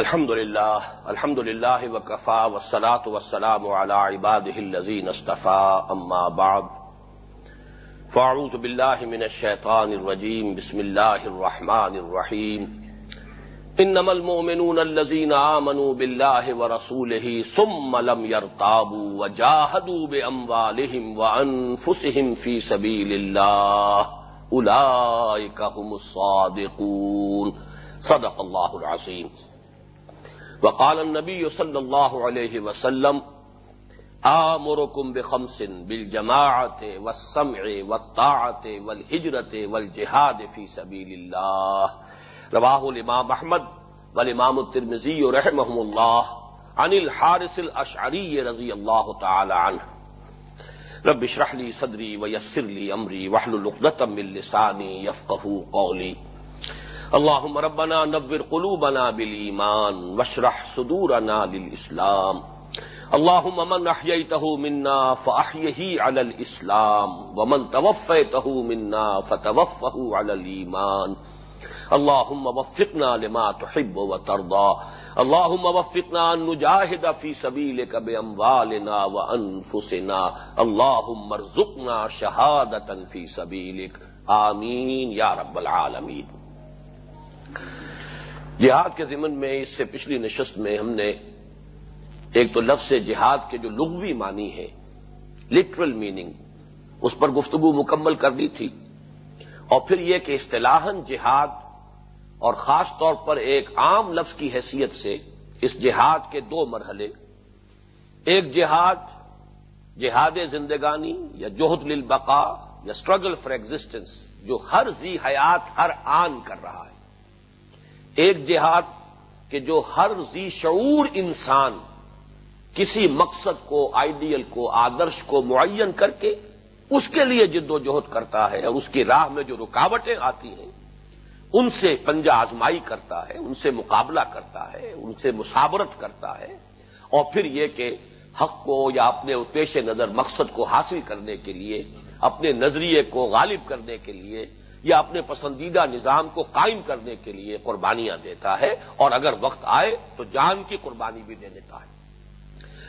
الحمد لله الحمد لله وكفى والصلاة والسلام على عباده الذين اصطفى أما بعد۔ فأعوذ بالله من الشيطان الرجيم بسم الله الرحمن الرحيم إنما المؤمنون الذين آمنوا بالله ورسوله ثم لم يرتابوا وجاهدوا بأموالهم وأنفسهم في سبيل الله أولئك هم الصادقون۔ صدق الله العظيم وقال النبي صلى الله عليه وسلم، آمركم بخمس بالجماعة والسمع والطاعة والهجرة والجهاد في سبيل الله. رواه الإمام أحمد والإمام الترمذي رحمهم الله عن الحارث الأشعري رضي الله تعالى عنه. رب اشرح لي صدري ويسر لي أمري واحلل عقدة من لساني يفقهوا قولي. اللهم ربنا نور قلوبنا بالإيمان واشرح صدورنا للإسلام اللهم من أحييته منا فأحيه على الإسلام ومن توفيته منا فتوفه على الإيمان اللهم وفقنا لما تحب وترضى اللهم وفقنا أن نجاهد في سبيلك بأموالنا وأنفسنا اللهم ارزقنا شهادة في سبيلك آمين يا رب العالمين جہاد کے ضمن میں، اس سے پچھلی نشست میں ہم نے ایک تو لفظ جہاد کے جو لغوی معنی ہے لٹرل میننگ اس پر گفتگو مکمل کر دی تھی۔ اور پھر یہ کہ اصطلاحاً جہاد اور خاص طور پر ایک عام لفظ کی حیثیت سے اس جہاد کے دو مرحلے۔ ایک جہاد جہاد زندگانی یا جوہد للبقا یا اسٹرگل فار ایگزٹینس جو ہر زی حیات ہر آن کر رہا ہے۔ ایک جہاد کہ جو ہر زی شعور انسان کسی مقصد کو آئیڈیل کو، آدرش کو معین کر کے اس کے لیے جد و جہد کرتا ہے اور اس کی راہ میں جو رکاوٹیں آتی ہیں، ان سے پنجہ آزمائی کرتا ہے، ان سے مقابلہ کرتا ہے، ان سے مسابرت کرتا ہے اور پھر یہ کہ حق کو یا اپنے پیش نظر مقصد کو حاصل کرنے کے لیے، اپنے نظریے کو غالب کرنے کے لیے یا اپنے پسندیدہ نظام کو قائم کرنے کے لیے قربانیاں دیتا ہے اور اگر وقت آئے تو جان کی قربانی بھی دے دیتا ہے۔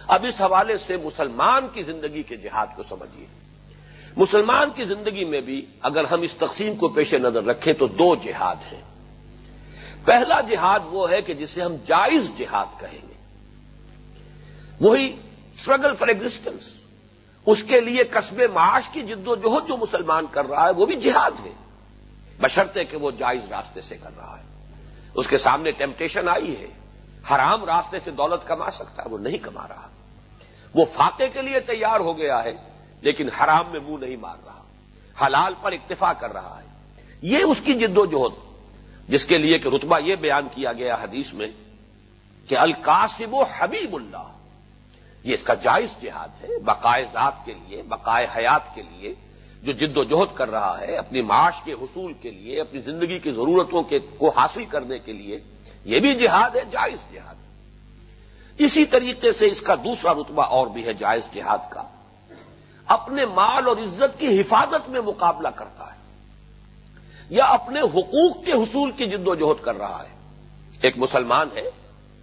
اب اس حوالے سے مسلمان کی زندگی کے جہاد کو سمجھیے۔ مسلمان کی زندگی میں بھی اگر ہم اس تقسیم کو پیش نظر رکھیں تو دو جہاد ہیں۔ پہلا جہاد وہ ہے کہ جسے ہم جائز جہاد کہیں گے۔ وہی اسٹرگل فار ایگزٹینس اس کے لیے قصب معاش کی جد و جہد جو مسلمان کر رہا ہے وہ بھی جہاد ہے۔ بشرطے کہ وہ جائز راستے سے کر رہا ہے۔ اس کے سامنے ٹیمپٹیشن آئی ہے۔ حرام راستے سے دولت کما سکتا ہے، وہ نہیں کما رہا۔ وہ فاقے کے لیے تیار ہو گیا ہے، لیکن حرام میں منہ نہیں مار رہا۔ حلال پر اکتفا کر رہا ہے۔ یہ اس کی جد و جہد، جس کے لیے کہ رتبہ یہ بیان کیا گیا حدیث میں کہ القاسب و حبیب اللہ۔ یہ اس کا جائز جہاد ہے، بقائے ذات کے لیے، بقائے حیات کے لیے۔ جو جد و جہد کر رہا ہے، اپنی معاش کے حصول کے لیے، اپنی زندگی کی ضرورتوں کے کو حاصل کرنے کے لیے، یہ بھی جہاد ہے، جائز جہاد اسی طریقے سے اس کا دوسرا رتبہ اور بھی ہے جائز جہاد کا۔ اپنے مال اور عزت کی حفاظت میں مقابلہ کرتا ہے۔ یا اپنے حقوق کے حصول کی جد و جہد کر رہا ہے۔ ایک مسلمان ہے،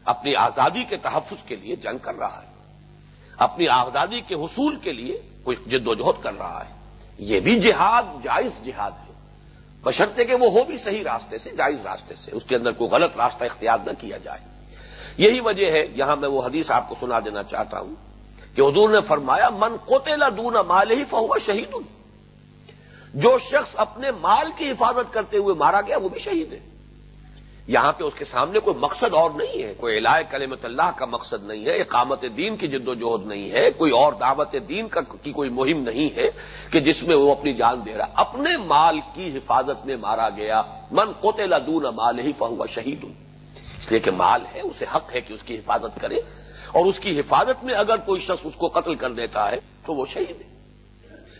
اپنی آزادی کے تحفظ کے لیے جنگ کر رہا ہے۔ اپنی آزادی کے حصول کے لیے کوئی جد و جہد کر رہا ہے۔ یہ بھی جہاد، جائز جہاد ہے۔ بشرطے کہ وہ ہو بھی صحیح راستے سے، جائز راستے سے، اس کے اندر کوئی غلط راستہ اختیار نہ کیا جائے۔ یہی وجہ ہے، یہاں میں وہ حدیث آپ کو سنا دینا چاہتا ہوں کہ حضور نے فرمایا، من کوتےلا دون مال ہی فہوا شہید جو شخص اپنے مال کی حفاظت کرتے ہوئے مارا گیا، وہ بھی شہید ہے۔ یہاں پہ اس کے سامنے کوئی مقصد اور نہیں ہے، کوئی علاج کلمت اللہ کا مقصد نہیں ہے، اقامت دین کی جد و جہد نہیں ہے، کوئی اور دعوت دین کا کی کوئی مہم نہیں ہے کہ جس میں وہ اپنی جان دے رہا۔ اپنے مال کی حفاظت میں مارا گیا۔ من کوتےلا دون مال ہی فہوا شہید۔ اس لیے کہ مال ہے، اسے حق ہے کہ اس کی حفاظت کرے۔ اور اس کی حفاظت میں اگر کوئی شخص اس کو قتل کر دیتا ہے تو وہ شہید ہے۔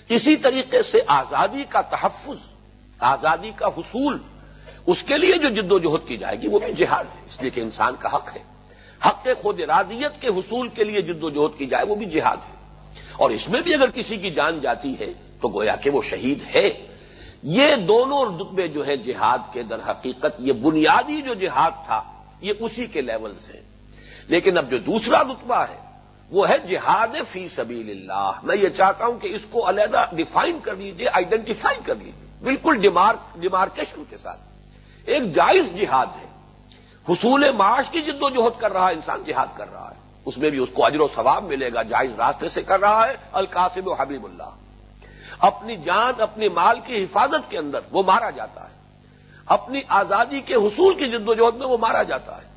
اسی طریقے سے آزادی کا تحفظ، آزادی کا حصول اس کے لیے جو جد و جہد کی جائے گی وہ بھی جہاد ہے۔ اس لیے کہ انسان کا حق ہے۔ حق خود ارادیت کے حصول کے لیے جد و جہد کی جائے وہ بھی جہاد ہے۔ اور اس میں بھی اگر کسی کی جان جاتی ہے تو گویا کہ وہ شہید ہے۔ یہ دونوں رتبے جو ہے جہاد کے در حقیقت، یہ بنیادی جو جہاد تھا، یہ اسی کے لیولز ہیں۔ لیکن اب جو دوسرا رتبہ ہے، وہ ہے جہاد فی سبیل اللہ۔ میں یہ چاہتا ہوں کہ اس کو علیحدہ ڈیفائن کر لیجیے آئیڈینٹیفائی کر لیجیے۔ بالکل ڈیمارکیشن کے ساتھ۔ ایک جائز جہاد ہے۔ حصول معاش کی جد و جہد کر رہا ہے انسان جہاد کر رہا ہے۔ اس میں بھی اس کو اجر و ثواب ملے گا، جائز راستے سے کر رہا ہے۔ القاسم و حبیب اللہ۔ اپنی جان اپنی مال کی حفاظت کے اندر وہ مارا جاتا ہے۔ اپنی آزادی کے حصول کی جد و جہد میں وہ مارا جاتا ہے۔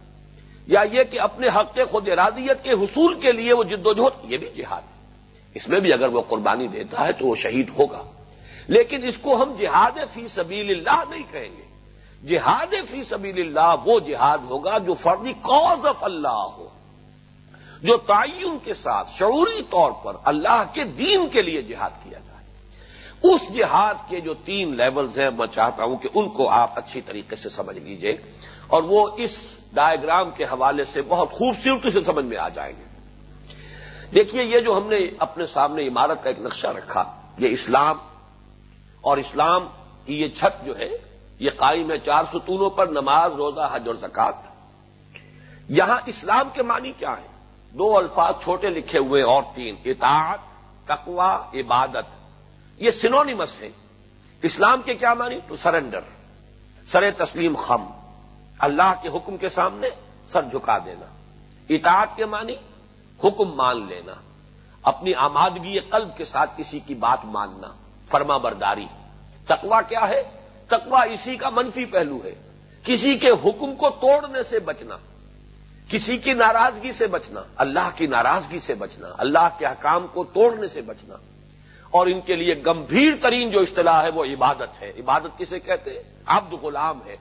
یا یہ کہ اپنے حق خود ارادیت کے حصول کے لیے وہ جد و جہد، یہ بھی جہاد ہے۔ اس میں بھی اگر وہ قربانی دیتا ہے تو وہ شہید ہوگا۔ لیکن اس کو ہم جہاد فی سبیل اللہ نہیں کہیں گے۔ جہاد فی سبیل اللہ وہ جہاد ہوگا جو فردی کاز آف اللہ ہو، جو تعین کے ساتھ شعوری طور پر اللہ کے دین کے لیے جہاد کیا جائے۔ اس جہاد کے جو تین لیولز ہیں، میں چاہتا ہوں کہ ان کو آپ اچھی طریقے سے سمجھ لیجیے اور وہ اس ڈائیگرام کے حوالے سے بہت خوبصورتی سے سمجھ میں آ جائیں گے۔ دیکھیے، یہ جو ہم نے اپنے سامنے عمارت کا ایک نقشہ رکھا، یہ اسلام اور اسلام کی یہ چھت جو ہے یہ قائم ہے چار ستونوں پر، نماز، روزہ، حج اور زکات یہاں اسلام کے معنی کیا ہے دو الفاظ چھوٹے لکھے ہوئے اور تین۔ اطاعت تقوا عبادت۔ یہ سنونیمس ہیں۔ اسلام کے کیا معنی؟ تو سرنڈر سر تسلیم خم۔ اللہ کے حکم کے سامنے سر جھکا دینا۔ اطاعت کے معنی، حکم مان لینا۔ اپنی آمادگی قلب کے ساتھ کسی کی بات ماننا۔ فرما برداری تقوا کیا ہے؟ تقوا اسی کا منفی پہلو ہے۔ کسی کے حکم کو توڑنے سے بچنا، کسی کی ناراضگی سے بچنا، اللہ کی ناراضگی سے بچنا، اللہ کے حکام کو توڑنے سے بچنا۔ اور ان کے لیے گمبھیر ترین جو اصطلاح ہے وہ عبادت ہے۔ عبادت کسے کہتے ہیں؟ عبد غلام ہے۔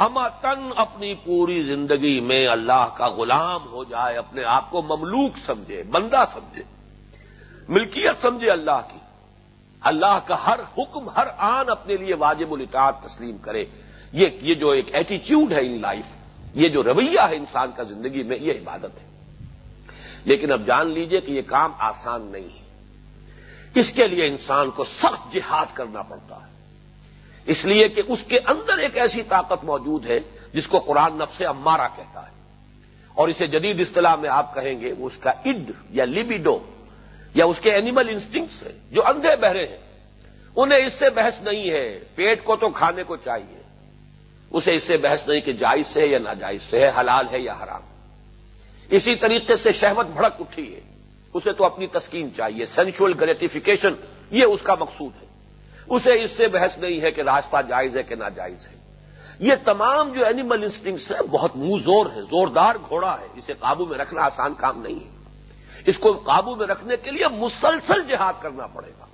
ہم تن اپنی پوری زندگی میں اللہ کا غلام ہو جائے، اپنے آپ کو مملوک سمجھے، بندہ سمجھے، ملکیت سمجھے اللہ کی۔ اللہ کا ہر حکم، ہر آن اپنے لیے واجب الاطاعت تسلیم کرے۔ یہ جو ایک ایٹیچیوڈ ہے ان لائف یہ جو رویہ ہے انسان کا زندگی میں، یہ عبادت ہے۔ لیکن اب جان لیجیے کہ یہ کام آسان نہیں ہے۔ اس کے لیے انسان کو سخت جہاد کرنا پڑتا ہے۔ اس لیے کہ اس کے اندر ایک ایسی طاقت موجود ہے جس کو قرآن نفس امارا کہتا ہے۔ اور اسے جدید اصطلاح میں آپ کہیں گے وہ اس کا اڈ یا لیبیڈو یا اس کے اینیمل انسٹنگس ہیں جو اندھے بہرے ہیں، انہیں اس سے بحث نہیں ہے۔ پیٹ کو تو کھانے کو چاہیے۔ اسے اس سے بحث نہیں کہ جائز سے ہے یا ناجائز سے ہے، حلال ہے یا حرام۔ اسی طریقے سے شہوت بھڑک اٹھی ہے۔ اسے تو اپنی تسکین چاہیے۔ سینچل گریٹیفیکیشن یہ اس کا مقصود ہے۔ اسے اس سے بحث نہیں ہے کہ راستہ جائز ہے کہ ناجائز ہے۔ یہ تمام جو اینیمل انسٹنگس ہیں، بہت منہ زور ہے، زوردار گھوڑا ہے۔ اسے قابو میں رکھنا آسان کام نہیں ہے۔ اس کو قابو میں رکھنے کے لیے مسلسل جہاد کرنا پڑے گا۔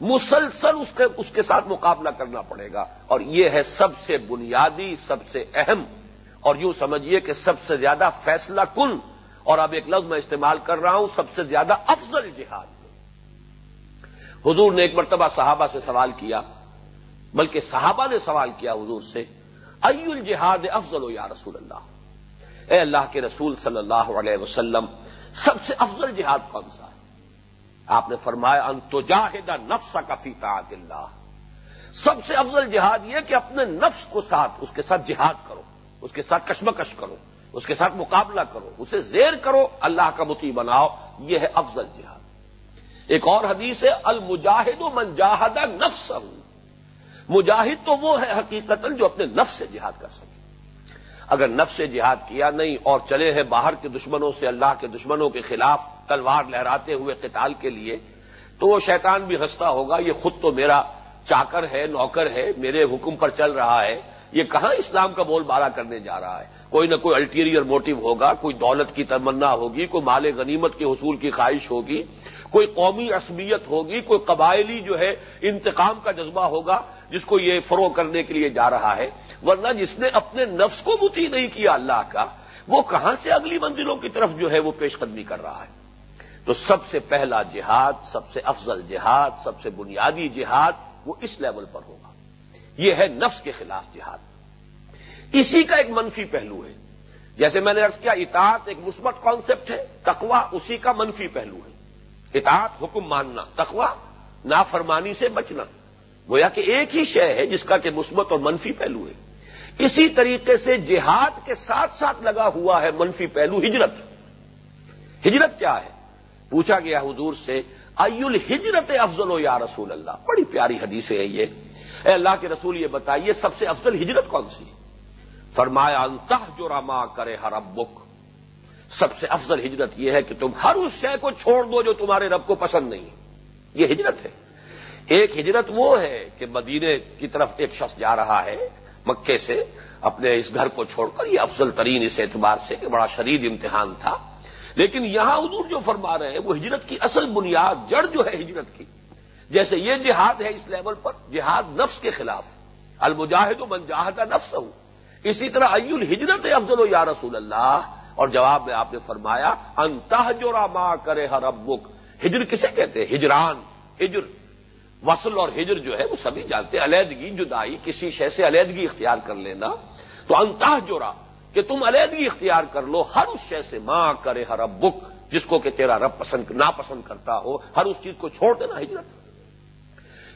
مسلسل اس کے اس کے ساتھ مقابلہ کرنا پڑے گا۔ اور یہ ہے سب سے بنیادی، سب سے اہم اور یوں سمجھیے کہ سب سے زیادہ فیصلہ کن۔ اور اب ایک لفظ میں استعمال کر رہا ہوں، سب سے زیادہ افضل جہاد۔ حضور نے ایک مرتبہ صحابہ سے سوال کیا، بلکہ صحابہ نے سوال کیا حضور سے، ای الجہاد افضل و یا رسول اللہ؟ اے اللہ کے رسول صلی اللہ علیہ وسلم سب سے افضل جہاد کون سا ہے؟ آپ نے فرمایا، ان تو جاہدہ نفس کا فیتا اللہ۔ سب سے افضل جہاد یہ کہ اپنے نفس کو ساتھ، اس کے ساتھ جہاد کرو، اس کے ساتھ کشمکش کرو، اس کے ساتھ مقابلہ کرو، اسے زیر کرو، اللہ کا متی بناؤ، یہ ہے افضل جہاد۔ ایک اور حدیث ہے، المجاہد و منجاہدہ نفس مجاہد تو وہ ہے حقیقت جو اپنے نفس سے جہاد کر سکے۔ اگر نفس سے جہاد کیا نہیں اور چلے ہیں باہر کے دشمنوں سے اللہ کے دشمنوں کے خلاف تلوار لہراتے ہوئے قتال کے لیے، تو وہ شیطان بھی ہنستا ہوگا، یہ خود تو میرا چاکر ہے، نوکر ہے، میرے حکم پر چل رہا ہے، یہ کہاں اسلام کا بول بارا کرنے جا رہا ہے؟ کوئی نہ کوئی الٹیریئر موٹو ہوگا، کوئی دولت کی تمنا ہوگی، کوئی مال غنیمت کے حصول کی خواہش ہوگی کوئی قومی عصبیت ہوگی، کوئی قبائلی جو ہے انتقام کا جذبہ ہوگا جس کو یہ فروغ کرنے کے لیے جا رہا ہے، ورنہ جس نے اپنے نفس کو متی نہیں کیا اللہ کا، وہ کہاں سے اگلی منزلوں کی طرف جو ہے وہ پیش قدمی کر رہا ہے؟ تو سب سے پہلا جہاد، سب سے افضل جہاد، سب سے بنیادی جہاد وہ اس لیول پر ہوگا۔ یہ ہے نفس کے خلاف جہاد۔ اسی کا ایک منفی پہلو ہے۔ جیسے میں نے ارض کیا، اطاعت ایک مثبت کانسیپٹ ہے تقوا اسی کا منفی پہلو ہے۔ اطاعت، حکم ماننا تقوا نافرمانی سے بچنا۔ گویا کہ ایک ہی شے ہے جس کا کہ مثبت اور منفی پہلو ہے۔ اسی طریقے سے جہاد کے ساتھ ساتھ لگا ہوا ہے منفی پہلو، ہجرت۔ ہجرت کیا ہے؟ پوچھا گیا حضور سے الہجرت افضل و یا رسول اللہ؟ بڑی پیاری حدیث ہے یہ۔ اے اللہ کے رسول، یہ بتائیے سب سے افضل ہجرت کون سی فرمایا انتہ جو رما کرے ہر ابک سب سے افضل ہجرت یہ ہے کہ تم ہر اس شے کو چھوڑ دو جو تمہارے رب کو پسند نہیں یہ ہجرت ہے۔ ایک ہجرت وہ ہے کہ مدینے کی طرف ایک شخص جا رہا ہے مکے سے اپنے اس گھر کو چھوڑ کر، یہ افضل ترین اس اعتبار سے کہ بڑا شدید امتحان تھا۔ لیکن یہاں حضور جو فرما رہے ہیں، وہ ہجرت کی اصل بنیاد جڑ جو ہے ہجرت کی۔ جیسے یہ جہاد ہے اس لیول پر، جہاد نفس کے خلاف۔ المجاہد و منجاہدہ نفس ہوں اسی طرح ای الحجرت افضل و یا رسول اللہ۔ اور جواب میں آپ نے فرمایا انتہ جو راما کرے ہر ابک ہجر کسے کہتے ہیں؟ ہجران، ہجر۔ وصل اور ہجر جو ہے، وہ سبھی جانتے علیحدگی، جدائی، کسی شے سے علیحدگی اختیار کر لینا۔ تو انتہ جورا کہ تم علیحدگی اختیار کر لو، ہر اس شے سے ماں کرے ہر اب بک جس کو کہ تیرا رب پسند، ناپسند کرتا ہو۔ ہر اس چیز کو چھوڑ دینا، ہجرت۔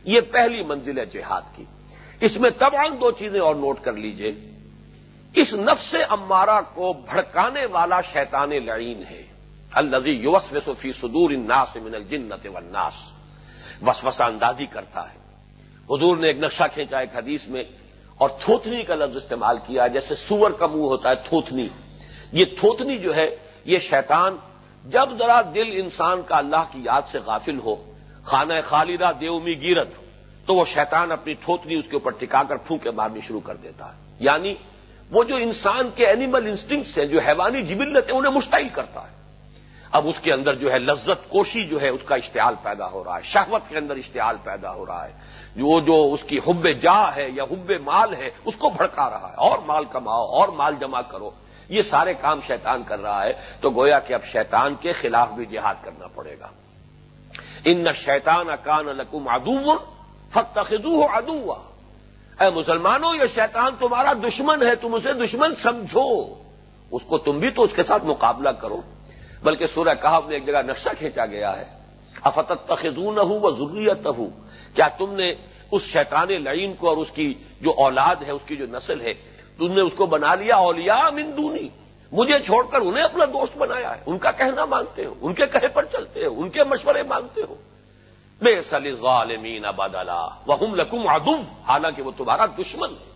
یہ پہلی منزل ہے جہاد کی۔ اس میں تبان دو چیزیں اور نوٹ کر لیجیے۔ اس نفس امارہ کو بھڑکانے والا شیطان لعین ہے۔ الزی یوس وسفی صدور الناس من الجنت والناس۔ وسوسہ اندازی کرتا ہے۔ حضور نے ایک نقشہ کھینچا ایک حدیث میں اور تھوتنی کا لفظ استعمال کیا جیسے سور کا منہ ہوتا ہے، تھوتنی۔ یہ تھوتنی جو ہے، یہ شیطان جب ذرا دل انسان کا اللہ کی یاد سے غافل ہو، خانہ خالدہ، دیومی گیرت تو وہ شیطان اپنی تھوتنی اس کے اوپر ٹکا کر پھونکے مارنی شروع کر دیتا ہے۔ یعنی وہ جو انسان کے اینیمل انسٹنگس ہیں، جو حیوانی جبلت ہیں، انہیں مشتعل کرتا ہے۔ اب اس کے اندر جو ہے لذت کوشی جو ہے، اس کا اشتعال پیدا ہو رہا ہے۔ شہوت کے اندر اشتعال پیدا ہو رہا ہے۔ وہ جو اس کی حب جا ہے یا حب مال ہے، اس کو بھڑکا رہا ہے۔ اور مال کماؤ، اور مال جمع کرو۔ یہ سارے کام شیطان کر رہا ہے۔ تو گویا کہ اب شیطان کے خلاف بھی جہاد کرنا پڑے گا۔ ان شیطان اکان لکم ادو فتخو ادوا اے مسلمانوں، یہ شیطان تمہارا دشمن ہے، تم اسے دشمن سمجھو۔ اس کو تم بھی تو اس کے ساتھ مقابلہ کرو۔ بلکہ سورہ کہف میں ایک جگہ نقشہ کھینچا گیا ہے۔ افتت تخون ہوں وہ ضروریت ہوں کیا تم نے اس شیطان لعین کو اور اس کی جو اولاد ہے، اس کی جو نسل ہے، تم نے اس کو بنا لیا؟ اولیاء مندونی مجھے چھوڑ کر انہیں اپنا دوست بنایا ہے۔ ان کا کہنا مانتے ہو، ان کے کہے پر چلتے ہو، ان کے مشورے مانتے ہو۔ بے سلی ظالمین اباد وہ لکم ادم حالانکہ وہ تمہارا دشمن ہے۔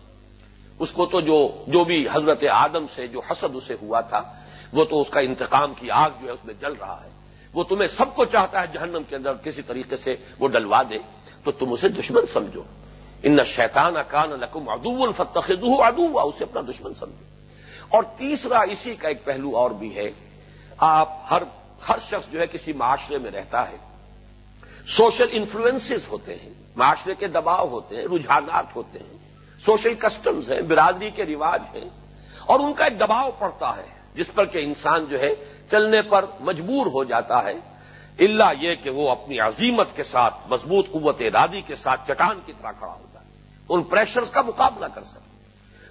اس کو تو جو جو بھی حضرت آدم سے، جو حسد اسے ہوا تھا، وہ تو اس کا انتقام کی آگ جو ہے اس میں جل رہا ہے۔ وہ تمہیں سب کو چاہتا ہے جہنم کے اندر کسی طریقے سے وہ ڈلوا دے، تو تم اسے دشمن سمجھو۔ ان شیطان اکان نقم ادو الفتخ ادو اسے اپنا دشمن سمجھو۔ اور تیسرا اسی کا ایک پہلو اور بھی ہے۔ آپ، ہر ہر شخص جو ہے کسی معاشرے میں رہتا ہے سوشل انفلوئنسز ہوتے ہیں، معاشرے کے دباؤ ہوتے ہیں، رجحانات ہوتے ہیں، سوشل کسٹمز ہیں، برادری کے رواج ہیں، اور ان کا ایک دباؤ پڑتا ہے، جس پر کہ انسان جو ہے چلنے پر مجبور ہو جاتا ہے اللہ یہ کہ وہ اپنی عظیمت کے ساتھ، مضبوط قوت ارادی کے ساتھ چٹان کی طرح کھڑا ہو جائے ان پریشرز کا مقابلہ کر سکے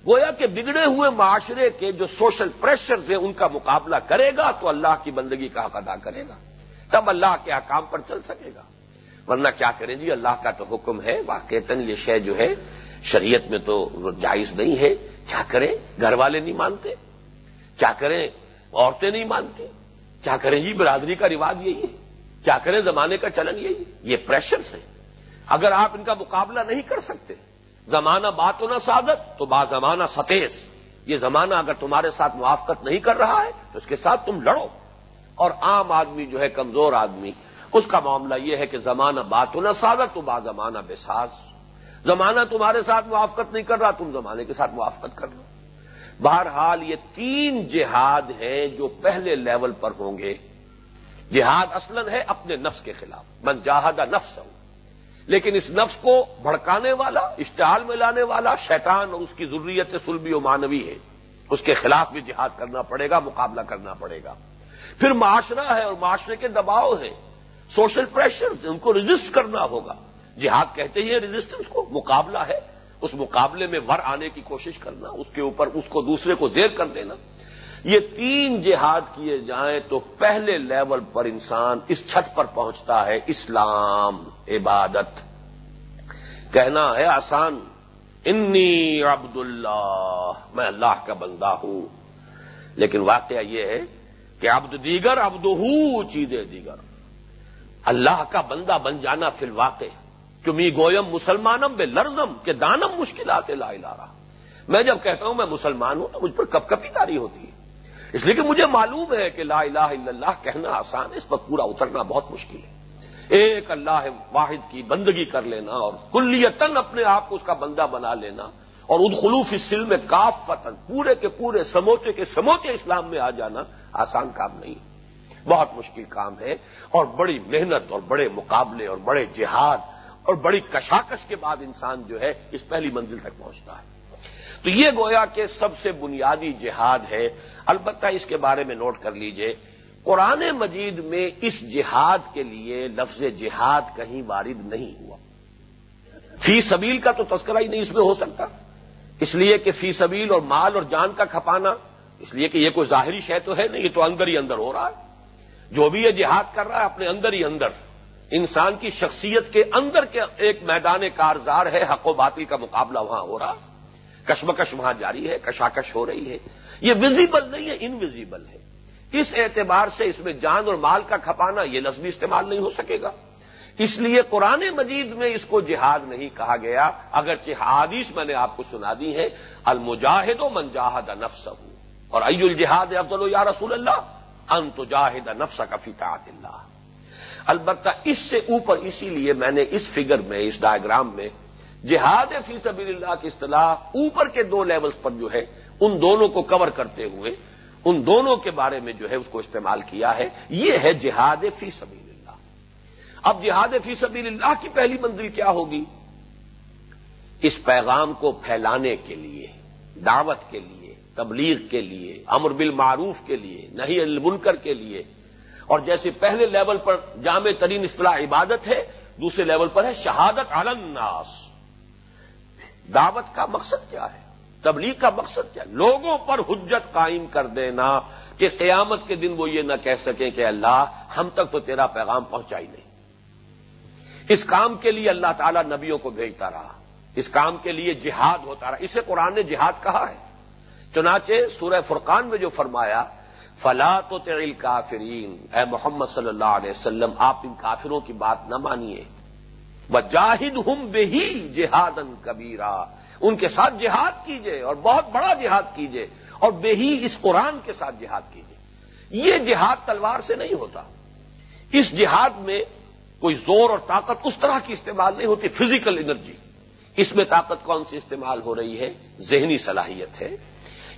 گویا کہ بگڑے ہوئے معاشرے کے جو سوشل پریشرز ہیں، ان کا مقابلہ کرے گا تو اللہ کی بندگی کا حق ادا کرے گا۔ تب اللہ کے حکام پر چل سکے گا۔ ورنہ کیا کریں جی اللہ کا تو حکم ہے واقع یہ شے جو ہے، شریعت میں تو جائز نہیں ہے۔ کیا کریں؟ گھر والے نہیں مانتے۔ کیا کریں؟ عورتیں نہیں مانتی۔ کیا کریں؟ جی برادری کا رواج یہی ہے۔ کیا کریں؟ زمانے کا چلن یہی ہے۔ یہ پریشرس ہے اگر آپ ان کا مقابلہ نہیں کر سکتے، زمانہ بات ہونا سعادت، تو با زمانہ ستیس یہ زمانہ اگر تمہارے ساتھ موافقت نہیں کر رہا ہے، تو اس کے ساتھ تم لڑو۔ اور عام آدمی جو ہے، کمزور آدمی اس کا معاملہ یہ ہے کہ زمانہ بات ہونا سعادت تو با زمانہ بے ساز۔ زمانہ تمہارے ساتھ موافقت نہیں کر رہا، تم زمانے کے ساتھ موافقت کر لو بہرحال یہ تین جہاد ہیں جو پہلے لیول پر ہوں گے۔ جہاد اصل ہے اپنے نفس کے خلاف۔ من جہاد نفس ہوں لیکن اس نفس کو بھڑکانے والا، اشتعال میں لانے والا شیطان اور اس کی ضروریت سلبی و مانوی ہے۔ اس کے خلاف بھی جہاد کرنا پڑے گا، مقابلہ کرنا پڑے گا۔ پھر معاشرہ ہے اور معاشرے کے دباؤ ہیں۔ سوشل پریشر ان کو رجسٹ کرنا ہوگا۔ جہاد کہتے ہی رجسٹنس کو، مقابلہ ہے۔ اس مقابلے میں ور آنے کی کوشش کرنا، اس کے اوپر اس کو دوسرے کو زیر کر دینا۔ یہ تین جہاد کیے جائیں تو پہلے لیول پر انسان اس چھت پر پہنچتا ہے، اسلام، عبادت۔ کہنا ہے آسان انی عبد اللہ میں اللہ کا بندہ ہوں۔ لیکن واقعہ یہ ہے کہ عبد دیگر ابد ہوں چیزیں دیگر۔ اللہ کا بندہ بن جانا فی الواقع. کمی گویم مسلمانم بے لرزم کہ دانم مشکلات لا رہا میں جب کہتا ہوں میں مسلمان ہوں تو مجھ پر کب کبھی داری ہوتی ہے. اس لیے کہ مجھے معلوم ہے کہ لا الہ الا اللہ کہنا آسان ہے، اس پر پورا اترنا بہت مشکل ہے. ایک اللہ واحد کی بندگی کر لینا اور کلیتن اپنے آپ کو اس کا بندہ بنا لینا اور ان خلوف اسل میں کاف فتن پورے کے پورے سموچے کے سموچے اسلام میں آ جانا آسان کام نہیں ہے۔ بہت مشکل کام ہے اور بڑی محنت اور بڑے مقابلے اور بڑے جہاد اور بڑی کشاکش کے بعد انسان جو ہے اس پہلی منزل تک پہنچتا ہے۔ تو یہ گویا کہ سب سے بنیادی جہاد ہے۔ البتہ اس کے بارے میں نوٹ کر لیجیے، قرآن مجید میں اس جہاد کے لیے لفظ جہاد کہیں وارد نہیں ہوا۔ فی سبیل کا تو تذکرہ ہی نہیں اس میں ہو سکتا۔ اس لیے کہ فی سبیل اور مال اور جان کا کھپانا، اس لیے کہ یہ کوئی ظاہری شے تو ہے نہیں، یہ تو اندر ہی اندر ہو رہا ہے۔ جو بھی یہ جہاد کر رہا ہے اپنے اندر ہی اندر۔ انسان کی شخصیت کے اندر کے ایک میدان کارزار ہے، حق و باطل کا مقابلہ وہاں ہو رہا۔ کشمکش وہاں جاری ہے، کشاکش ہو رہی ہے۔ یہ ویزیبل نہیں ہے انویزیبل ہے۔ اس اعتبار سے اس میں جان اور مال کا کھپانا یہ لفظ بھی استعمال نہیں ہو سکے گا۔ اس لیے قرآن مجید میں اس کو جہاد نہیں کہا گیا۔ اگرچہ حادیث میں نے آپ کو سنا دی ہے، المجاہد و منجاہد نفس اور ای الجہاد افضل یا رسول اللہ؟ انت جاہد کا فطاط اللہ۔ البتہ اس سے اوپر اسی لیے میں نے اس فگر میں، اس ڈائگرام میں، جہاد فی سبیل اللہ کی اصطلاح اوپر کے دو لیولز پر جو ہے، ان دونوں کو کور کرتے ہوئے، ان دونوں کے بارے میں جو ہے اس کو استعمال کیا ہے۔ یہ ہے جہاد فی سبیل اللہ۔ اب جہاد فی سبیل اللہ کی پہلی منزل کیا ہوگی؟ اس پیغام کو پھیلانے کے لیے۔ دعوت کے لیے، تبلیغ کے لیے، امر بالمعروف کے لیے نہیں المنکر کے لیے۔ اور جیسے پہلے لیول پر جامع ترین اصطلاح عبادت ہے، دوسرے لیول پر ہے شہادت الناس۔ دعوت کا مقصد کیا ہے؟ تبلیغ کا مقصد کیا لوگوں پر حجت قائم کر دینا کہ قیامت کے دن وہ یہ نہ کہہ سکیں کہ اللہ، ہم تک تو تیرا پیغام پہنچا ہی نہیں۔ اس کام کے لیے اللہ تعالیٰ نبیوں کو بھیجتا رہا۔ اس کام کے لیے جہاد ہوتا رہا۔ اسے قرآن نے جہاد کہا ہے۔ چنانچہ سورہ فرقان میں جو فرمایا، فلا تو تیل کافرین اے محمد صلی اللہ علیہ وسلم، آپ ان کافروں کی بات نہ مانیے۔ بجاہد ہم بے ہی جہادن کبیرا ان کے ساتھ جہاد کیجیے اور بہت بڑا جہاد کیجیے۔ اور بے ہی اس قرآن کے ساتھ جہاد کیجیے۔ یہ جہاد تلوار سے نہیں ہوتا۔ اس جہاد میں کوئی زور اور طاقت اس طرح کی استعمال نہیں ہوتی فزیکل انرجی اس میں طاقت کون سی استعمال ہو رہی ہے؟ ذہنی صلاحیت ہے۔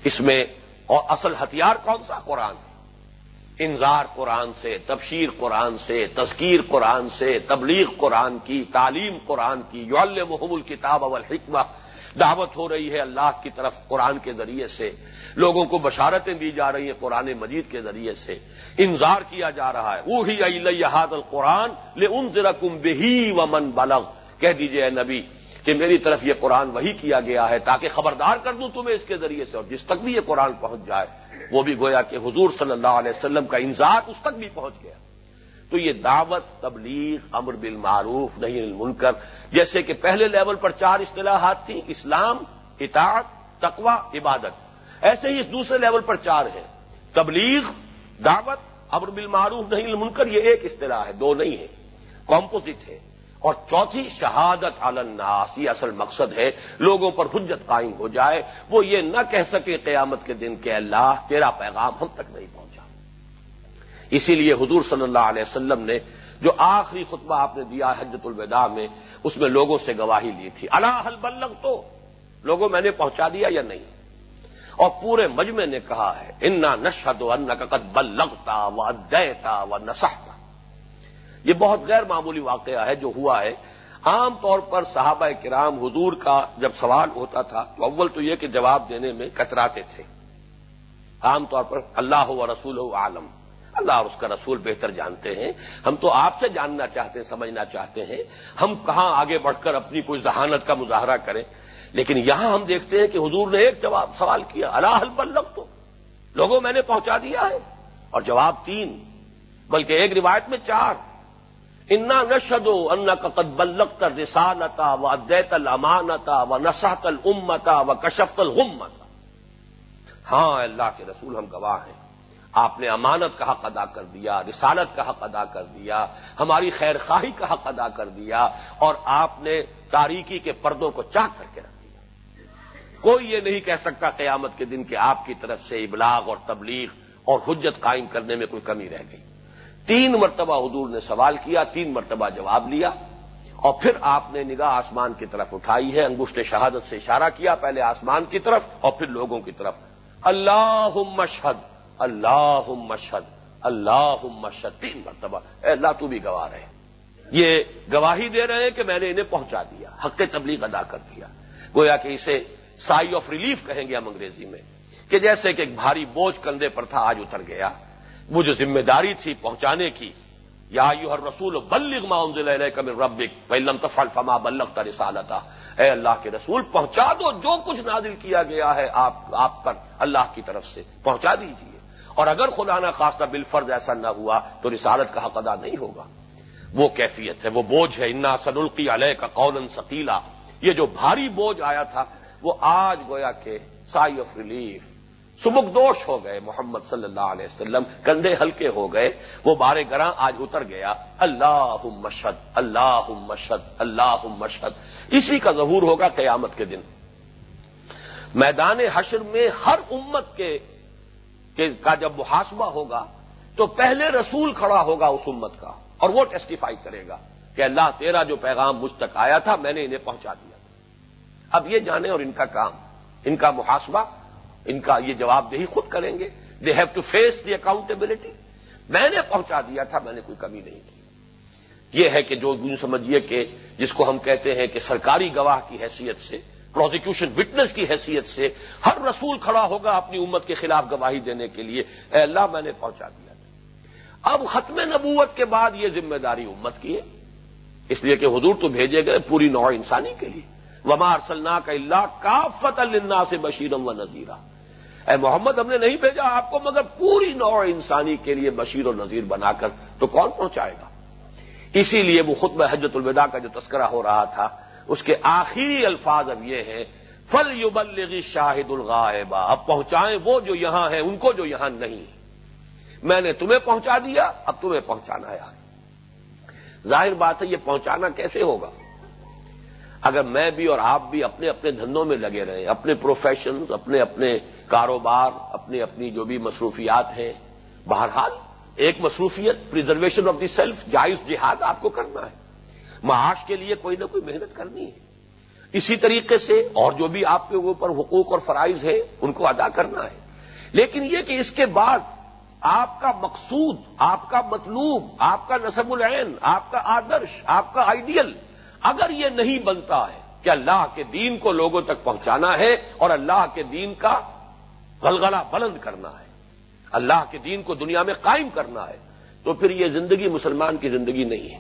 اس میں اور اصل ہتھیار کون سا؟ قرآن۔ انذار قرآن سے، تبشیر قرآن سے، تذکیر قرآن سے، تبلیغ قرآن کی، تعلیم قرآن کی یول محب الکتاب اول دعوت ہو رہی ہے اللہ کی طرف قرآن کے ذریعے سے۔ لوگوں کو بشارتیں دی جا رہی ہیں قرآن مجید کے ذریعے سے۔ انذار کیا جا رہا ہے۔ وہی الحاد القرآن لے ان ذرکم بہی و من بلغ۔ کہہ دیجیے اے نبی کہ میری طرف یہ قرآن وہی کیا گیا ہے تاکہ خبردار کر دوں تمہیں اس کے ذریعے سے اور جس تک بھی یہ قرآن پہنچ جائے، وہ بھی گویا کہ حضور صلی اللہ علیہ وسلم کا انذار اس تک بھی پہنچ گیا۔ تو یہ دعوت تبلیغ، امر بالمعروف نہیں المنکر، جیسے کہ پہلے لیول پر چار اصطلاحات تھیں، اسلام، اطاعت تقوا عبادت۔ ایسے ہی اس دوسرے لیول پر چار ہیں۔ تبلیغ، دعوت، امر بالمعروف نہیں المنکر، یہ ایک اصطلاح ہے، دو نہیں ہے کمپوزٹ ہے اور چوتھی شہادت الناس، یہ اصل مقصد ہے، لوگوں پر حجت قائم ہو جائے، وہ یہ نہ کہہ سکے قیامت کے دن کہ اللہ، تیرا پیغام ہم تک نہیں پہنچا۔ اسی لیے حضور صلی اللہ علیہ وسلم نے جو آخری خطبہ آپ نے دیا حجت الوداع میں، اس میں لوگوں سے گواہی لی تھی۔ اللہ حل بلغ تو لوگوں، میں نے پہنچا دیا یا نہیں؟ اور پورے مجمع نے کہا ہے، انا نشد و ان کا بلغتا و ادیتا و نسحتا یہ بہت غیر معمولی واقعہ ہے جو ہوا ہے۔ عام طور پر صحابہ کرام حضور کا جب سوال ہوتا تھا تو اول تو یہ کہ جواب دینے میں کتراتے تھے۔ عام طور پر اللہ و رسول و عالم۔ اللہ اور اس کا رسول بہتر جانتے ہیں۔ ہم تو آپ سے جاننا چاہتے ہیں، سمجھنا چاہتے ہیں۔ ہم کہاں آگے بڑھ کر اپنی کوئی ذہانت کا مظاہرہ کریں۔ لیکن یہاں ہم دیکھتے ہیں کہ حضور نے ایک جواب سوال کیا اللہ البلغ تو لوگوں میں نے پہنچا دیا ہے۔ اور جواب تین، بلکہ ایک روایت میں چار۔ انا نشدو ان قد بلغت رسالتا و ادیت الامانتا و نسحت الامتا و کشفت الغمتا ہاں اللہ کے رسول ہم گواہ ہیں۔ آپ نے امانت کا حق ادا کر دیا، رسالت کا حق ادا کر دیا، ہماری خیر خواہی کا حق ادا کر دیا اور آپ نے تاریکی کے پردوں کو چاہ کر کے رکھ دیا۔ کوئی یہ نہیں کہہ سکتا قیامت کے دن کہ آپ کی طرف سے ابلاغ اور تبلیغ اور حجت قائم کرنے میں کوئی کمی رہ گئی۔ تین مرتبہ حضور نے سوال کیا، تین مرتبہ جواب لیا، اور پھر آپ نے نگاہ آسمان کی طرف اٹھائی ہے انگوشت شہادت سے اشارہ کیا پہلے آسمان کی طرف اور پھر لوگوں کی طرف۔ اللہ مشہد اللہ مشہد اللہ مشہد تین مرتبہ۔ اے اللہ، تو بھی گواہ رہے۔ یہ گواہی دے رہے ہیں کہ میں نے انہیں پہنچا دیا، حق تبلیغ ادا کر دیا۔ گویا کہ اسے سائی آف ریلیف کہیں گے ہم انگریزی میں، کہ جیسے کہ ایک بھاری بوجھ کندھے پر تھا، آج اتر گیا۔ وہ جو ذمہ داری تھی پہنچانے کی، یا یو ہر رسول بلغ ما انزل کمر ربک ولم تفعل فما بلغت رسالتا۔ اے اللہ کے رسول، پہنچا دو جو کچھ نازل کیا گیا ہے آپ آپ پر، اللہ کی طرف سے، پہنچا دیجیے اور اگر خدا نہ خاصہ بالفرض ایسا نہ ہوا، تو رسالت کا حق ادا نہیں ہوگا۔ وہ کیفیت ہے، وہ بوجھ ہے۔ انا سنلقی علیہ کا قول سکیلا یہ جو بھاری بوجھ آیا تھا، وہ آج گویا کہ سائی آف ریلیف سبک دوش ہو گئے محمد صلی اللہ علیہ وسلم کندھے ہلکے ہو گئے، وہ بارے گراں آج اتر گیا۔ اللہ مشد اللہ مشد اللہ مشد اسی کا ظہور ہوگا قیامت کے دن۔ میدان حشر میں ہر امت کے کا جب محاسبہ ہوگا، تو پہلے رسول کھڑا ہوگا اس امت کا، اور وہ ٹیسٹیفائی کرے گا کہ اللہ تیرا جو پیغام مجھ تک آیا تھا، میں نے انہیں پہنچا دیا تھا۔ اب یہ جانے اور ان کا کام، ان کا محاسبہ ان کا یہ جواب دہی خود کریں گے. They have to face the accountability میں نے پہنچا دیا تھا، میں نے کوئی کمی نہیں کی. یہ ہے کہ جو سمجھیے کہ جس کو ہم کہتے ہیں کہ سرکاری گواہ کی حیثیت سے پروزیکیوشن وٹنس کی حیثیت سے ہر رسول کھڑا ہوگا اپنی امت کے خلاف گواہی دینے کے لیے. اے اللہ، میں نے پہنچا دیا تھا. اب ختم نبوت کے بعد یہ ذمہ داری امت کی ہے. اس لیے کہ حضور تو بھیجے گئے پوری نوع انسانی کے لیے. وما ارسلنا کا اللہ کا فتح اللہ سے بشیرم و نذیرہ اے محمد، ہم نے نہیں بھیجا آپ کو، مگر پوری نوع انسانی کے لیے بشیر و نذیر بنا کر تو کون پہنچائے گا؟ اسی لیے وہ خطب حجت الوداع کا جو تذکرہ ہو رہا تھا، اس کے آخری الفاظ اب یہ ہیں فل یبلغی شاہد الغائبہ اب پہنچائیں وہ جو یہاں ہیں، ان کو جو یہاں نہیں۔ میں نے تمہیں پہنچا دیا، اب تمہیں پہنچانا ہے۔ ظاہر بات ہے، یہ پہنچانا کیسے ہوگا؟ اگر میں بھی اور آپ بھی اپنے اپنے دھندوں میں لگے رہے اپنے پروفیشنز اپنے اپنے کاروبار، اپنی اپنی جو بھی مصروفیات ہیں، بہرحال ایک مصروفیت پرزرویشن آف دی سیلف جائز جہاد آپ کو کرنا ہے۔ معاش کے لیے کوئی نہ کوئی محنت کرنی ہے۔ اسی طریقے سے اور جو بھی آپ کے اوپر حقوق اور فرائض ہے ان کو ادا کرنا ہے۔ لیکن یہ کہ اس کے بعد آپ کا مقصود، آپ کا مطلوب، آپ کا نصب العین، آپ کا آدرش، آپ کا آئیڈیل اگر یہ نہیں بنتا ہے کہ اللہ کے دین کو لوگوں تک پہنچانا ہے اور اللہ کے دین کا غلغلہ بلند کرنا ہے۔ اللہ کے دین کو دنیا میں قائم کرنا ہے۔ تو پھر یہ زندگی مسلمان کی زندگی نہیں ہے۔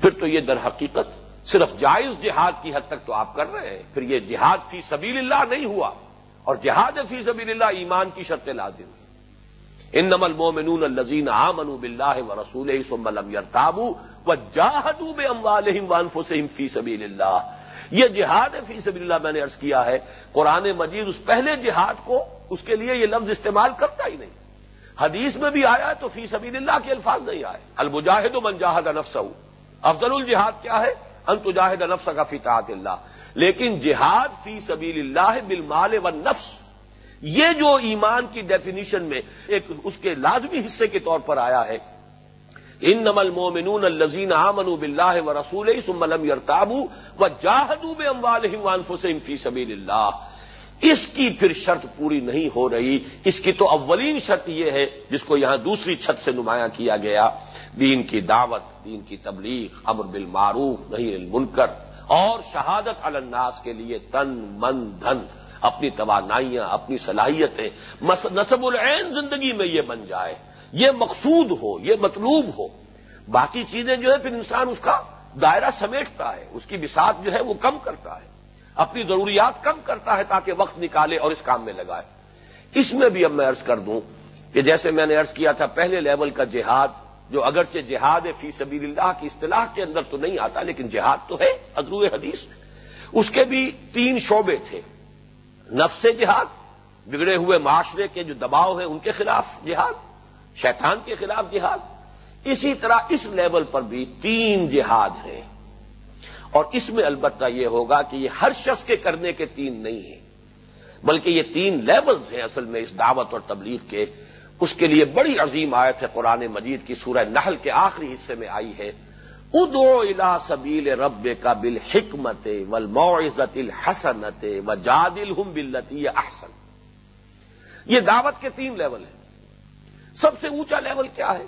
پھر تو یہ در حقیقت صرف جائز جہاد کی حد تک تو آپ کر رہے ہیں۔ پھر یہ جہاد فی سبیل اللہ نہیں ہوا۔ اور جہاد فی سبیل اللہ ایمان کی شرط لازم ان نمل مومنون الزین عامن بلّہ و رسول تابو و جاہدو بے اموالحم وانفسم فی سبیل اللہ۔ یہ جہاد فی سبیل اللہ میں نے ارض کیا ہے، قرآن مجید اس پہلے جہاد کو اس کے لیے یہ لفظ استعمال کرتا ہی نہیں۔ حدیث میں بھی آیا تو فی سبیل اللہ کے الفاظ نہیں آئے۔ المجاہد من جاہد نفس افضل الجہاد کیا ہے؟ انتجاہد نفس کا فی طاعت اللہ۔ لیکن جہاد فی سبیل اللہ بالمال و نفس یہ جو ایمان کی ڈیفینیشن میں ایک اس کے لازمی حصے کے طور پر آیا ہے ان نمل مومنون الزین آمن بلّہ و رسول سملم یرتابو و جاہدو بے اموال فی سبیل اللہ اس کی پھر شرط پوری نہیں ہو رہی. اس کی تو اولین شرط یہ ہے جس کو یہاں دوسری چھت سے نمایاں کیا گیا. دین کی دعوت، دین کی تبلیغ، امر بالمعروف نہیں المنکر، اور شہادت الناس کے لیے تن، من، دھن، اپنی توانائیاں، اپنی صلاحیتیں. نصب العین زندگی میں یہ بن جائے. یہ مقصود ہو، یہ مطلوب ہو۔ باقی چیزیں جو ہے پھر انسان اس کا دائرہ سمیٹتا ہے، اس کی بساط جو ہے وہ کم کرتا ہے۔ اپنی ضروریات کم کرتا ہے تاکہ وقت نکالے اور اس کام میں لگائے۔ اس میں بھی اب میں ارض کر دوں کہ جیسے میں نے ارض کیا تھا، پہلے لیول کا جہاد، جو اگرچہ جہاد فی سبیل اللہ کی اصطلاح کے اندر تو نہیں آتا، لیکن جہاد تو ہے ادرو حدیث۔ اس کے بھی تین شعبے تھے۔ نفس جہاد، بگڑے ہوئے معاشرے کے جو دباؤ ہیں، ان کے خلاف جہاد۔ شیطان کے خلاف جہاد۔ اسی طرح اس لیول پر بھی تین جہاد ہیں۔ اور اس میں البتہ یہ ہوگا کہ یہ ہر شخص کے کرنے کے تین نہیں ہیں، بلکہ یہ تین لیولز ہیں اصل میں اس دعوت اور تبلیغ کے۔ اس کے لیے بڑی عظیم آیت ہے قرآن مجید کی سورہ نحل کے آخری حصے میں آئی ہے۔ ادو الا سبیل رب کا بل حکمت ول معزت الحسنت و جادل ہم بلتی احسن۔ یہ دعوت کے تین لیول ہیں۔ سب سے اونچا لیول کیا ہے؟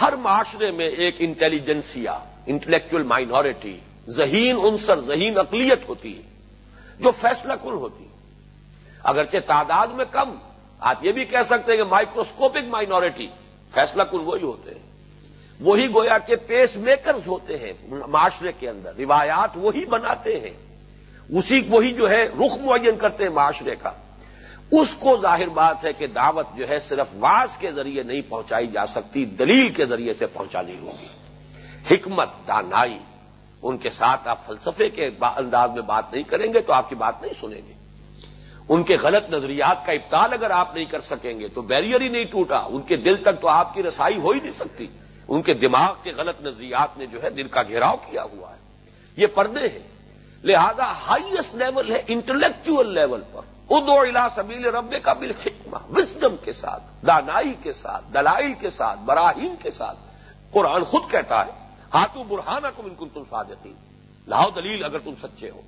ہر معاشرے میں ایک انٹیلیجنسیا انٹلیکچل مائنورٹی ذہین عنصر، ذہین اقلیت ہوتی ہے، جو فیصلہ کن ہوتی ہے۔ اگرچہ تعداد میں کم، آپ یہ بھی کہہ سکتے ہیں کہ مائکروسکوپک مائنورٹی فیصلہ کن وہی ہوتے ہیں۔ وہی گویا کے پیس میکرز ہوتے ہیں معاشرے کے اندر، روایات وہی بناتے ہیں۔ اسی وہی جو ہے رخ معین کرتے ہیں معاشرے کا۔ اس کو ظاہر بات ہے کہ دعوت جو ہے صرف واس کے ذریعے نہیں پہنچائی جا سکتی، دلیل کے ذریعے سے پہنچانی ہوگی۔ حکمت، دانائی، ان کے ساتھ آپ فلسفے کے انداز میں بات نہیں کریں گے تو آپ کی بات نہیں سنیں گے۔ ان کے غلط نظریات کا ابتال اگر آپ نہیں کر سکیں گے تو بیریئر ہی نہیں ٹوٹا۔ ان کے دل تک تو آپ کی رسائی ہو ہی نہیں سکتی۔ ان کے دماغ کے غلط نظریات نے جو ہے دل کا گھیراؤ کیا ہوا ہے۔ یہ پردے ہیں۔ لہذا ہائیسٹ لیول ہے انٹلیکچل لیول پر۔ ادو الا سبیل رب کا بالحکمہ وزڈم کے ساتھ، دانائی کے ساتھ، دلائل کے ساتھ، براہین کے ساتھ۔ قرآن خود کہتا ہے، ہاتھوں برہانہ کو بالکل تم فادتی لاؤ دلیل اگر تم سچے ہو۔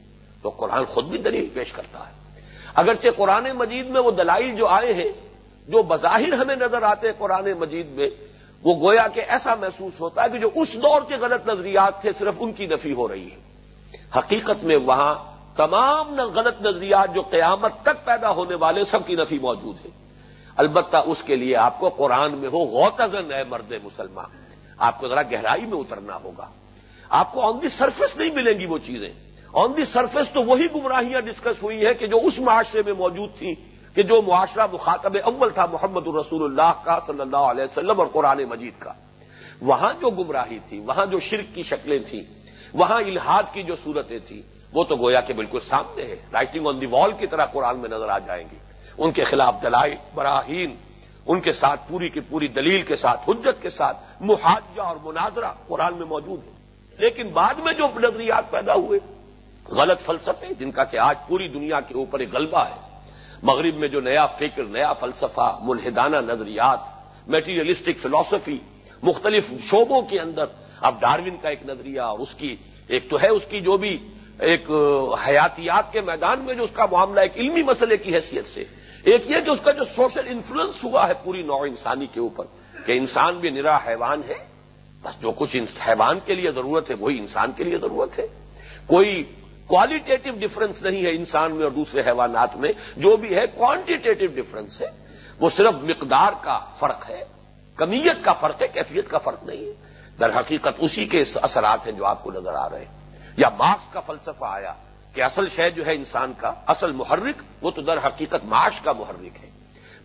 تو قرآن خود بھی دلیل پیش کرتا ہے۔ اگرچہ قرآن مجید میں وہ دلائل جو آئے ہیں، جو بظاہر ہمیں نظر آتے ہیں قرآن مجید میں، وہ گویا کہ ایسا محسوس ہوتا ہے کہ جو اس دور کے غلط نظریات تھے، صرف ان کی نفی ہو رہی ہے۔ حقیقت میں وہاں تمام غلط نظریات جو قیامت تک پیدا ہونے والے سب کی نفی موجود ہے۔ البتہ اس کے لیے آپ کو قرآن میں ہو غوتزن ہے مرد مسلمان، آپ کو ذرا گہرائی میں اترنا ہوگا۔ آپ کو آن دی سرفس نہیں ملیں گی وہ چیزیں۔ آن دی سرفیس تو وہی گمراہیاں ڈسکس ہوئی ہیں کہ جو اس معاشرے میں موجود تھیں، کہ جو معاشرہ مخاطب اول تھا محمد الرسول اللہ کا صلی اللہ علیہ وسلم اور قرآن مجید کا۔ وہاں جو گمراہی تھی، وہاں جو شرک کی شکلیں تھیں، وہاں الحاد کی جو صورتیں تھیں وہ تو گویا کہ بالکل سامنے ہے۔ رائٹنگ آن دی وال کی طرح قرآن میں نظر آ جائیں گی ان کے خلاف دلائی براہین، ان کے ساتھ پوری کی پوری دلیل کے ساتھ، حجت کے ساتھ، محاجہ اور مناظرہ قرآن میں موجود ہے۔ لیکن بعد میں جو نظریات پیدا ہوئے، غلط فلسفے، جن کا کہ آج پوری دنیا کے اوپر ایک غلبہ ہے۔ مغرب میں جو نیا فکر، نیا فلسفہ ملحدانہ نظریات میٹیریلسٹک فلاسفی مختلف شعبوں کے اندر، اب ڈاروین کا ایک نظریہ اور اس کی، ایک تو ہے اس کی جو بھی ایک حیاتیات کے میدان میں جو اس کا معاملہ ایک علمی مسئلے کی حیثیت سے، ایک یہ کہ اس کا جو سوشل انفلوئنس ہوا ہے پوری نو انسانی کے اوپر، کہ انسان بھی نرا حیوان ہے، بس جو کچھ حیوان کے لیے ضرورت ہے وہی انسان کے لیے ضرورت ہے۔ کوئی کوالٹیٹو ڈفرنس نہیں ہے انسان میں اور دوسرے حیوانات میں، جو بھی ہے کوانٹیٹیو ڈفرنس ہے۔ وہ صرف مقدار کا فرق ہے، کمیت کا فرق ہے، کیفیت کا فرق نہیں ہے۔ در حقیقت اسی کے اثرات ہیں جو آپ کو نظر آ رہے ہیں۔ یا مارکس کا فلسفہ آیا کہ اصل شے جو ہے انسان کا، اصل محرک، وہ تو در حقیقت معاش کا محرک ہے۔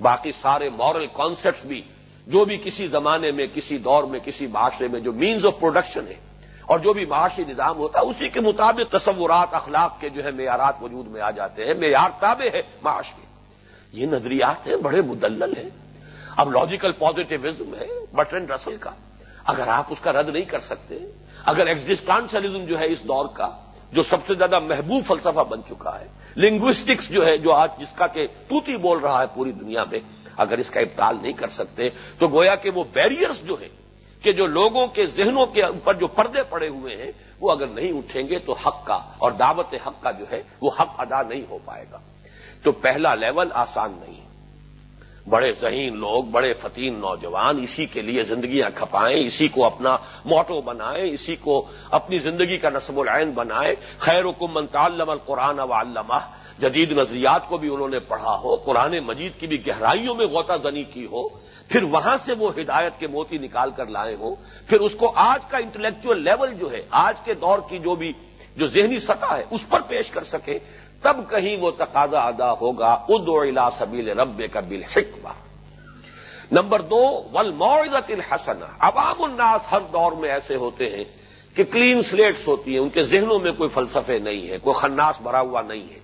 باقی سارے مورل کانسیپٹس بھی، جو بھی کسی زمانے میں، کسی دور میں، کسی معاشرے میں جو مینز آف پروڈکشن ہے، اور جو بھی معاشی نظام ہوتا ہے، اسی کے مطابق تصورات، اخلاق کے جو ہے معیارات وجود میں آ جاتے ہیں، معیار تابع ہے معاش کے۔ یہ نظریات ہیں، بڑے مدلل ہیں۔ اب لاجیکل پازیٹیوزم ہے بٹرن رسل کا۔ اگر آپ اس کا رد نہیں کر سکتے اگر ایگزٹانشلزم جو ہے اس دور کا، جو سب سے زیادہ محبوب فلسفہ بن چکا ہے لنگوسٹکس جو ہے، جو آج جس کا کہ توتی بول رہا ہے پوری دنیا میں، اگر اس کا ابتال نہیں کر سکتے، تو گویا کہ وہ بیریئرز جو ہیں، کہ جو لوگوں کے ذہنوں کے اوپر جو پردے پڑے ہوئے ہیں، وہ اگر نہیں اٹھیں گے تو حق کا اور دعوت حق کا جو ہے، وہ حق ادا نہیں ہو پائے گا۔ تو پہلا لیول آسان نہیں ہے۔ بڑے ذہین لوگ، بڑے فتین نوجوان اسی کے لیے زندگیاں کھپائیں، اسی کو اپنا موٹو بنائیں، اسی کو اپنی زندگی کا نصب العین بنائیں۔ خیر حکم منطالم القرآن و علامہ جدید نظریات کو بھی انہوں نے پڑھا ہو، قرآن مجید کی بھی گہرائیوں میں غوطہ زنی کی ہو، پھر وہاں سے وہ ہدایت کے موتی نکال کر لائے ہوں پھر اس کو آج کا انٹلیکچل لیول جو ہے، آج کے دور کی جو بھی، جو ذہنی سطح ہے، اس پر پیش کر سکے تب کہیں وہ تقاضا ادا ہوگا ادو الا سبیل رب کا حکمہ نمبر دو ول الحسن عوام الناس ہر دور میں ایسے ہوتے ہیں کہ کلین سلیٹس ہوتی ہیں، ان کے ذہنوں میں کوئی فلسفے نہیں ہے، کوئی خناس بھرا ہوا نہیں ہے۔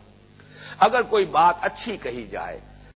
اگر کوئی بات اچھی کہی جائے